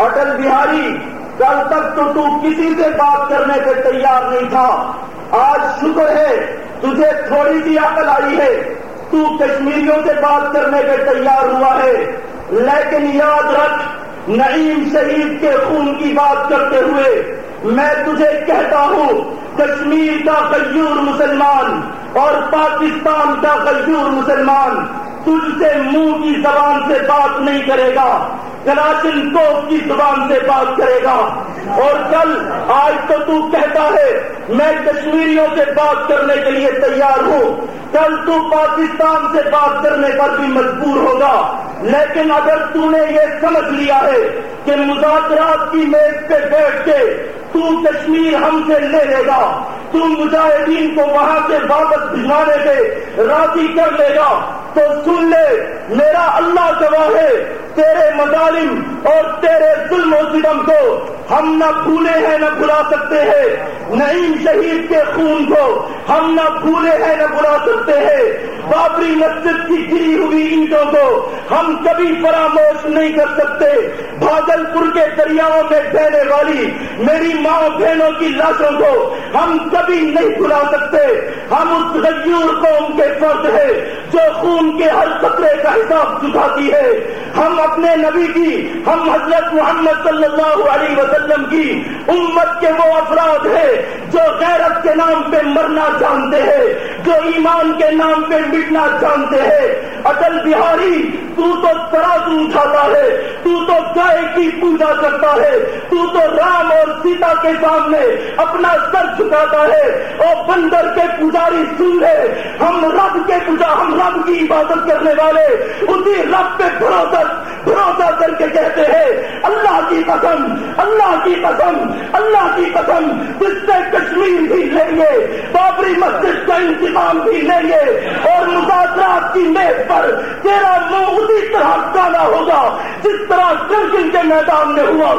اٹل بہاری، کل تک تو تو کسی سے بات کرنے کے تیار نہیں تھا۔ آج شکر ہے، تجھے تھوڑی سی عقل آئی ہے۔ تو کشمیریوں سے بات کرنے کے تیار ہوا ہے۔ لیکن یاد رکھ، نعیم شہید کے خون کی بات کرتے ہوئے میں تجھے کہتا ہوں، کشمیر کا غیور مسلمان اور پاکستان کا غیور مسلمان۔ تجھ سے منہ کی زبان سے بات نہیں کرے گا کلاشن توپ کی زبان سے بات کرے گا۔ اور کل آج تو تو کہتا ہے، میں کشمیریوں سے بات کرنے کے لیے تیار ہوں۔ کل تو پاکستان سے بات کرنے پر بھی مجبور ہوگا۔ لیکن اگر تو نے یہ سمجھ لیا ہے کہ مذاکرات کی میز پہ بیٹھ کے تو کشمیر ہم سے لے لے گا تم مجاہدین کو وہاں سے واپس بھجوانے کے راضی کر لے گا۔ تو سن لے، میرا اللہ گواہ ہے، تیرے مظالم اور تیرے ظلم و ظلم کو ہم نہ بھولے ہیں، نہ بھلا سکتے ہیں۔ نعیم شہید کے خون کو ہم نہ بھولے ہیں، نہ بھلا سکتے ہیں۔ بابری مسجد کی گری ہوئی اینٹوں کو ہم کبھی فراموش نہیں کر سکتے۔ بھاگل پور کے دریاؤں میں بہنے والی میری ماں بہنوں کی لاشوں کو ہم کبھی نہیں بھلا سکتے۔ ہم اس غیور قوم کے فرد ہیں جو خون کے ہر خطرے کا حساب چکاتی ہے۔ ہم اپنے نبی کی، ہم حضرت محمد صلی اللہ علیہ وسلم کی امت کے وہ افراد ہیں جو غیرت کے نام پہ مرنا جانتے ہیں۔ جو ایمان کے نام پہ مٹنا جانتے ہیں، اٹل بہاری، تو تو ترازو اٹھاتا ہے، تو تو گائے کی پوجا کرتا ہے، تو تو رام اور سیتا کے سامنے اپنا سر جھکاتا ہے۔ اور بندر کے پجاری سن لے ہم رب کے پوجا ہم رب کی عبادت کرنے والے۔ اسی رب پہ بھروسہ بھروسہ کر کے کہتے ہیں، اللہ کی قسم، اللہ کی قسم اللہ کی قسم، جس سے کشمیر بھی لیں گے، بابری مسجد کا انتظام بھی لیں گے، اور مذاکرات کی میز پر تیرا منہ اسی طرح کالا ہوگا، جس طرح کرگل کے میدان میں ہوا